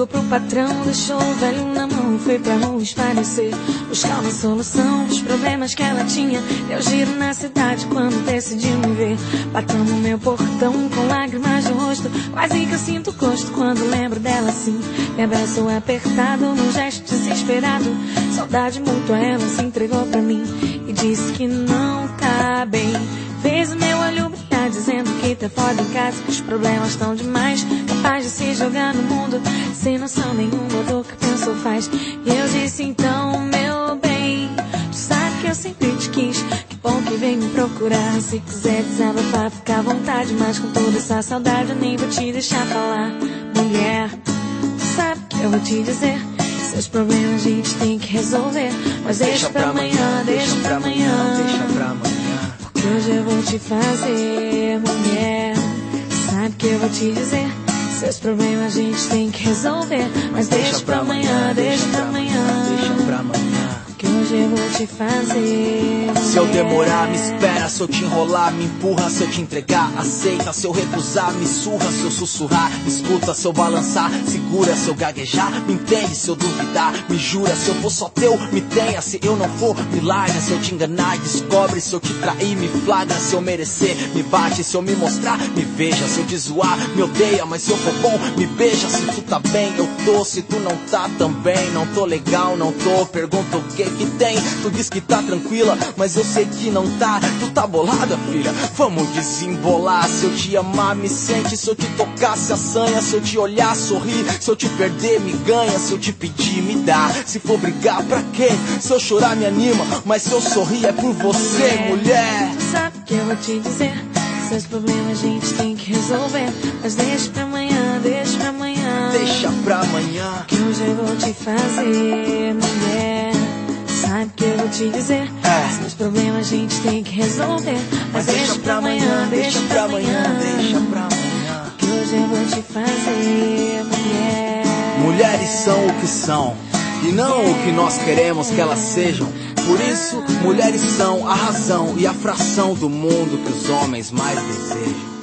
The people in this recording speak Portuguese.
ligou pro patrão, deixou o velho na mão foi pra rua esparecer. Buscar uma solução dos problemas que ela tinha. Deu giro na cidade quando decidiu me ver. Bateu no meu portão com lágrimas no rosto. Quase que eu sinto gosto quando lembro dela assim. Me abraçou apertado num gesto desesperado. Saudade mútua, ela se entregou pra mim e disse que não tá bem. Fez o meu olho brilhar dizendo que tá foda em casa, que os problemas estão demais. Capaz de se jogar no mundo sem noção nenhuma do que pensou faz. E eu disse então, meu bem, tu sabe que eu sempre te quis. Que bom que vem me procurar. Se quiser desabafar, fica à vontade. Mas com toda essa saudade eu nem vou te deixar falar. Mulher, tu sabe que eu vou te dizer. Seus problemas a gente tem que resolver. Mas deixa, pra amanhã, deixa pra amanhã. Deixa pra amanhã. Que hoje eu vou te fazer, mulher. Sabe que eu vou te dizer? Seus problemas a gente tem que resolver. Mas deixa, pra amanhã, deixa pra amanhã. Deixa pra amanhã. Hoje eu vou te fazer. Se eu demorar, me espera. Se eu te enrolar, me empurra. Se eu te entregar, aceita. Se eu recusar, me surra. Se eu sussurrar, me escuta. Se eu balançar, segura. Se eu gaguejar, me entende. Se eu duvidar, me jura. Se eu for só teu, me tenha. Se eu não for, me larga. Se eu te enganar, descobre. Se eu te trair, me flagra. Se eu merecer, me bate. Se eu me mostrar, me veja. Se eu te zoar, me odeia. Mas se eu for bom, me beija. Se tu tá bem, eu tô. Se tu não tá também, não tô legal, não tô. Pergunta o que que tem. Tu diz que tá tranquila, mas eu sei que não tá. Tu tá bolada, filha? Vamos desembolar. Se eu te amar, me sente. Se eu te tocar, se assanha. Se eu te olhar, sorrir. Se eu te perder, me ganha. Se eu te pedir, me dá. Se for brigar, pra quê? Se eu chorar, me anima. Mas se eu sorrir, é por você, mulher. Tu sabe que eu vou te dizer. Seus problemas a gente tem que resolver. Mas deixa pra amanhã, deixa pra amanhã. Deixa pra amanhã. Que hoje eu vou te fazer, te dizer? É. Seus problemas a gente tem que resolver. Mas deixa pra amanhã, deixa pra amanhã. deixa pra amanhã. Que hoje eu vou te fazer, mulher. Mulheres são o que são e não o que nós queremos que elas sejam. Por isso, mulheres são a razão e a fração do mundo que os homens mais desejam.